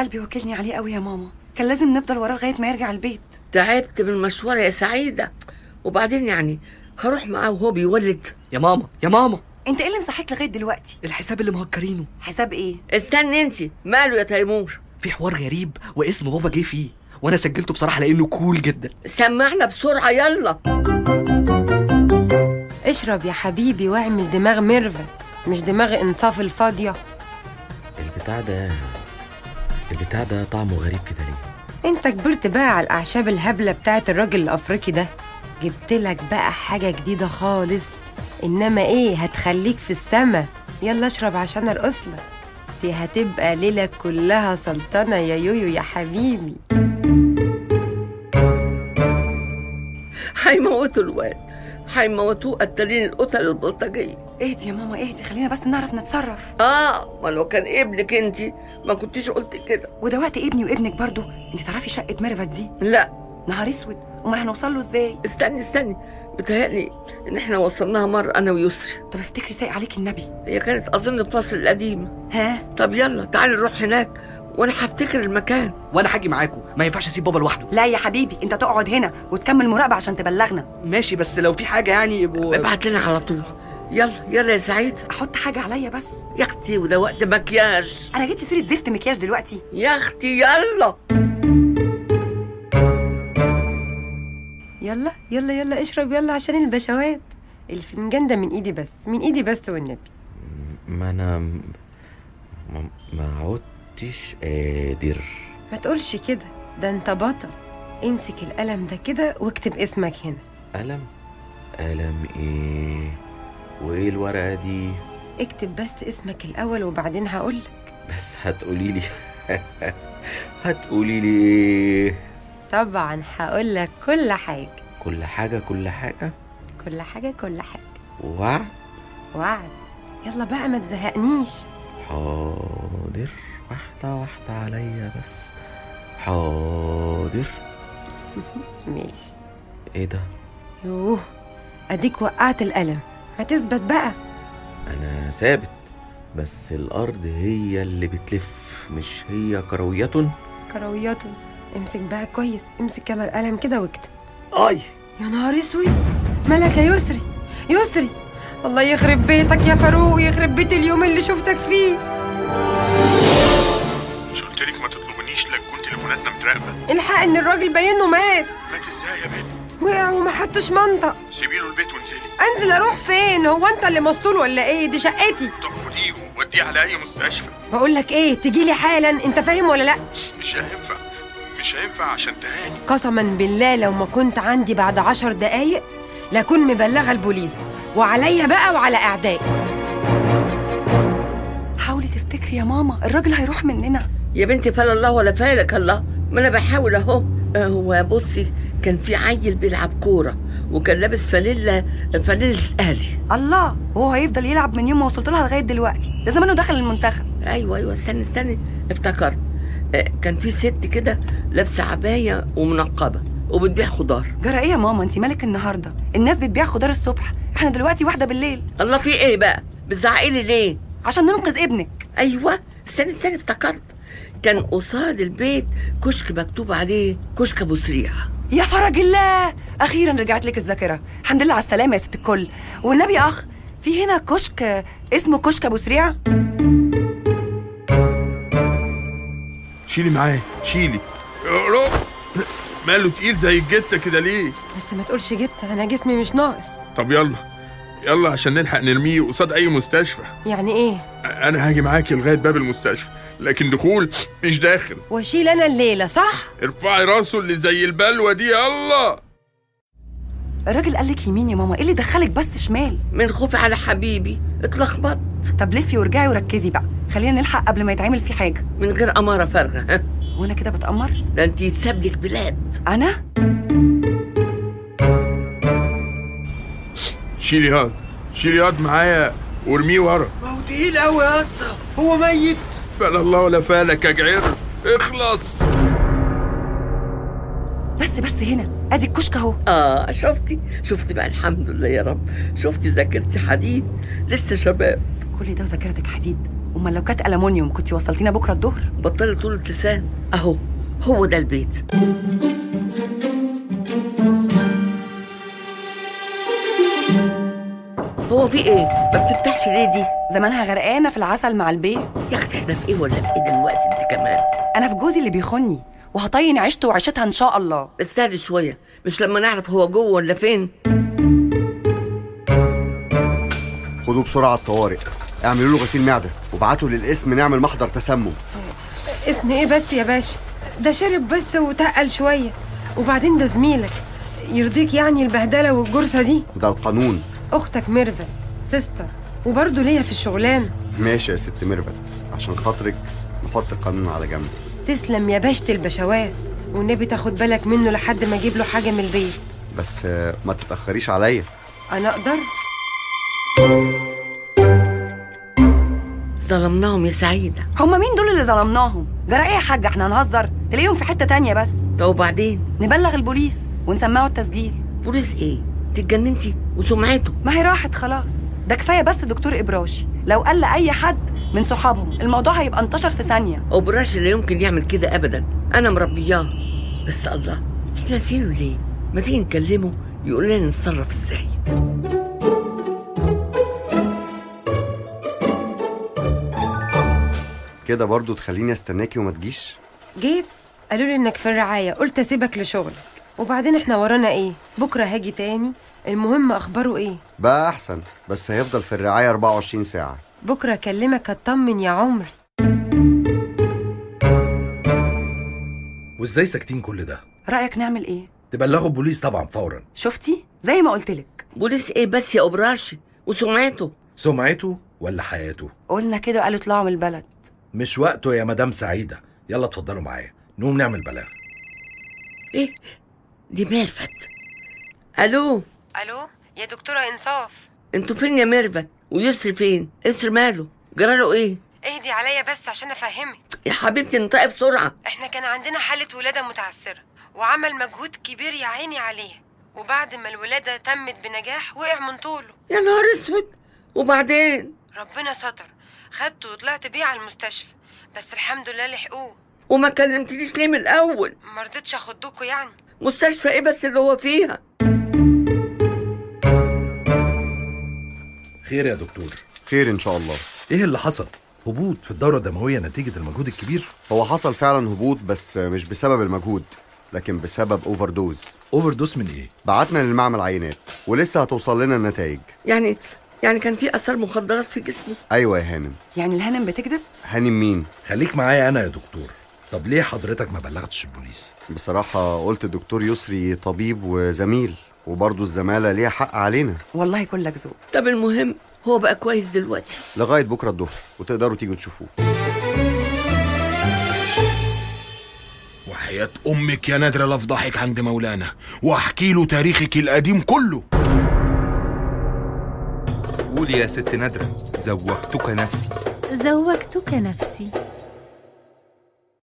قلبي وكلني عليه قوي يا ماما. كان لازم نفضل وراه لغاية ما يرجع البيت. تعبت من المشوار يا سعيدة. وبعدين يعني هروح معاه وهو بيولد. يا ماما يا ماما. انت إيه اللي مصحيك لغاية دلوقتي؟ الحساب اللي مهكرينه. حساب إيه؟ استني انت. ماله يا تيمور؟ في حوار غريب واسم بابا جه فيه وأنا سجلته بصراحة لأنه cool جدا. سمعنا بسرعة يلا. اشرب يا حبيبي واعمل دماغ ميرفت مش دماغ انصاف الفاضية. البتاع ده البتاع ده طعمه غريب كده ليه؟ انت كبرت بقى على الأعشاب الهبلة بتاعت الراجل الأفريقي ده. جبت لك بقى حاجة جديدة خالص. إنما إيه هتخليك في السما. يلا اشرب عشان ارقص لك دي هتبقى ليلة كلها سلطنة يا يويو يا حبيبي. هيموتوا الواد. هيموتوه قتالين القتل البلطجية اهدي يا ماما اهدي خلينا بس نعرف نتصرف. آه ما لو كان ابنك انت ما كنتيش قلت كده. وده وقت ابني وابنك برضو. انت تعرفي شقة ميرفت دي؟ لا. نهار أسود. امال هنوصل له إزاي؟ استني استني. بتهيألي إن إحنا وصلناها مرة أنا ويسري. طب افتكري سايق عليك النبي. هي كانت أظن الفصل القديم. ها؟ طب يلا تعالي نروح هناك. وأنا هفتكر المكان. وأنا هاجي معاكم ما ينفعش اسيب بابا لوحده. لا يا حبيبي انت تقعد هنا وتكمل مراقبة عشان تبلغنا. ماشي بس لو في حاجة يعني يبقوا ابعت لنا على طول. يلا يلا يا سعيد. أحط حاجة عليا بس. يا أختي وده وقت مكياج. أنا جبت سيرة زفت مكياج دلوقتي. يا أختي يلا. يلا يلا يلا اشرب يلا عشان البشوات. الفنجان ده من إيدي بس من إيدي بس والنبي. ما أنا ما, ما عدتش قادر. ما تقولش كده. ده انت بطل. امسك القلم ده كده واكتب اسمك هنا. قلم؟ قلم إيه؟ وايه الورقة دي؟ اكتب بس اسمك الأول وبعدين هقولك. بس هتقولي لي هتقولي لي إيه؟ طبعا هقولك كل حاجة. كل حاجة كل حاجة؟ كل حاجة كل حاجة. وعد؟ وعد. يلا بقى ما تزهقنيش. حاضر. واحدة واحدة عليا بس. حاضر. ماشي. إيه ده؟ يوه أديك وقعت القلم. ما تثبت بقى. أنا ثابت بس الأرض هي اللي بتلف مش هي كرويه كروياته امسك بقى كويس امسك يلا القلم كده واكتب. أي! يا نهار أسود! مالك يا يسري يسري! الله يخرب بيتك يا فاروق يخرب بيت اليوم اللي شفتك فيه. متراقبه الحق إن الراجل باينه مات مات إزاي يا بنت وقع وما حطش منطق. سيبي له البيت وانزلي. أنزل أروح فين؟ هو أنت اللي مسطول ولا إيه؟ دي شقتي. طب خديه ووديه على أي مستشفى. بقول لك إيه؟ تجي لي حالا. أنت فاهم ولا لأ؟ مش هينفع. مش هينفع عشان تهاني. قسما بالله لو ما كنت عندي بعد عشر دقايق لكون مبلغة البوليس. وعليا بقى وعلى أعدائي. حاولي تفتكري يا ماما الراجل هيروح مننا. يا بنتي فلا الله ولا فالك الله. ما أنا بحاول أهو. آه، هو بصي كان في عيل بيلعب كورة وكان لابس فانيلا فانيلا الأهلي. الله وهو هيفضل يلعب من يوم ما وصلت لها لغاية دلوقتي. ده زمانه دخل المنتخب. أيوه أيوه استني استني افتكرت. آه، كان في ست كده لابسة عباية ومنقبة وبتبيع خضار. جرى إيه يا ماما؟ انت مالك النهارده؟ الناس بتبيع خضار الصبح. إحنا دلوقتي واحدة بالليل. الله في إيه بقى؟ بتزعقي لي ليه؟ عشان ننقذ ابنك. أيوه. استني استني افتكرت كان قصاد البيت كشك مكتوب عليه كشك أبو سريع يا فرج الله! أخيرا رجعت لك الذاكرة. الحمد لله على السلامة يا ست الكل. والنبي يا أخ في هنا كشك اسمه كشك أبو سريع شيلي معايا شيلي. يا رب ماله تقيل زي الجتة كده ليه؟ بس ما تقولش جت أنا جسمي مش ناقص. طب يلا. يلا عشان نلحق نرميه قصاد أي مستشفى. يعني إيه؟ أنا هاجي معاكي لغاية باب المستشفى لكن دخول مش داخل. واشيل أنا الليلة صح؟ ارفعي راسه اللي زي البلوة دي يلا. الراجل قال لك يمين يا ماما إيه اللي دخلك بس شمال؟ من خوفي على حبيبي اتلخبطت طب لفي وارجعي وركزي بقى خلينا نلحق قبل ما يتعمل فيه حاجة. من غير اماره فارغة ها؟ وأنا كده بتامر ده انت يتساب لك بلاد. أنا؟ شيلي هاد. شيلي هاد معايا وارميه ورا. ما هو تقيل قوي يا اسطى. هو ميت. فلا الله ولا فالك يا جعير. اخلص. بس بس هنا. أدي الكشك أهو. آه شفتي؟ شفتي بقى؟ الحمد لله يا رب. شفتي ذاكرتي حديد؟ لسه شباب. كل ده وذاكرتك حديد. أمال لو كانت ألمونيوم كنت وصلتينا بكرة الظهر؟ بطلي طول اللسان أهو هو ده البيت. في إيه؟ ما بتفتحش ليه دي؟ زمانها غرقانة في العسل مع البيه. يا أختي إحنا في إيه ولا في إيه دلوقتي انت كمان؟ أنا في جوزي اللي بيخني وهطين عيشته وعيشتها إن شاء الله. استهدي شوية مش لما نعرف هو جوه ولا فين. خدوه بسرعة الطوارئ. اعملوا له غسيل معدة وابعتوا للقسم نعمل محضر تسمم. اسم إيه بس يا باشا؟ ده شرب بس وتقل شوية. وبعدين ده زميلك يرضيك يعني البهدلة والجرسه دي. ده القانون. أختك ميرفت sister وبرضه ليا في الشغلانة. ماشي يا ست ميرفت عشان خاطرك نحط القانون على جنب. تسلم يا باشا البشوات والنبي تاخد بالك منه لحد ما أجيب له حاجة من البيت. بس ما تتأخريش عليا. أنا أقدر؟ ظلمناهم يا سعيدة. هما مين دول اللي ظلمناهم؟ جرى إيه يا حاجة إحنا هنهزر. تلاقيهم في حتة تانية بس. طب وبعدين؟ نبلغ البوليس ونسمعوا التسجيل. بوليس إيه؟ تتجننتي وسمعته. ما هي راحت خلاص. ده كفاية بس دكتور ابراشي لو قال لأي حد من صحابهم الموضوع هيبقى انتشر في ثانية. وبراش لا يمكن يعمل كده ابدا. أنا مربياه. بس الله إحنا ناسينه ليه؟ ما تيجي نكلمه يقول لنا نتصرف إزاي. كده برضو تخليني استناكي وما تجيش؟ جيت. قالوا لي إنك في الرعاية. قلت أسيبك لشغلك وبعدين إحنا ورانا إيه؟ بكرة هاجي تاني. المهم أخباره إيه؟ بقى أحسن بس هيفضل في الرعاية 24 ساعة. بكرة أكلمك أطمن يا عمر وإزاي ساكتين كل ده؟ رأيك نعمل إيه؟ تبلغوا البوليس طبعا فورا. شفتي؟ زي ما قلت لك. بوليس إيه بس يا أبراش؟ وسمعته. سمعته ولا حياته؟ قلنا كده قالوا اطلعوا من البلد. مش وقته يا مدام سعيدة. يلا اتفضلوا معايا. نقوم نعمل بلاغ. إيه؟ دي ميرفت. ألو؟ ألو؟ يا دكتورة إنصاف. أنتوا فين يا ميرفت؟ ويسري فين؟ يسري ماله. جراله إيه؟ اهدي عليا بس عشان أفهمك. يا حبيبتي انطقي بسرعة. إحنا كان عندنا حالة ولادة متعثرة وعمل مجهود كبير يا عيني عليه. وبعد ما الولادة تمت بنجاح وقع من طوله. يا نهار أسود! وبعدين؟ ربنا ستر. خدته وطلعت بيه على المستشفى بس الحمد لله لحقوه. وما كلمتنيش ليه من الأول؟ ما رضيتش أخدكوا يعني. مستشفى إيه بس اللي هو فيها؟ خير يا دكتور. خير إن شاء الله. إيه اللي حصل؟ هبوط في الدورة الدموية نتيجة المجهود الكبير. هو حصل فعلا هبوط بس مش بسبب المجهود لكن بسبب overdose overdose من إيه؟ بعتنا للمعمل عينات ولسه هتوصل لنا النتائج. يعني يعني كان في أثار مخدرات في جسمه؟ أيوه يا هانم. يعني الهانم بتكذب؟ هانم مين؟ خليك معايا أنا يا دكتور. طب ليه حضرتك ما بلغتش البوليس؟ بصراحة قلت الدكتور يسري طبيب وزميل وبرضه الزمالة ليها حق علينا. والله كلك ذوق. طب المهم هو بقى كويس دلوقتي. لغاية بكرة الظهر وتقدروا تيجوا تشوفوه. وحياة أمك يا نادرة لفضحك عند مولانا. وأحكي له تاريخك القديم كله. قولي يا ست نادرة زوجتك نفسي. زوجتك نفسي.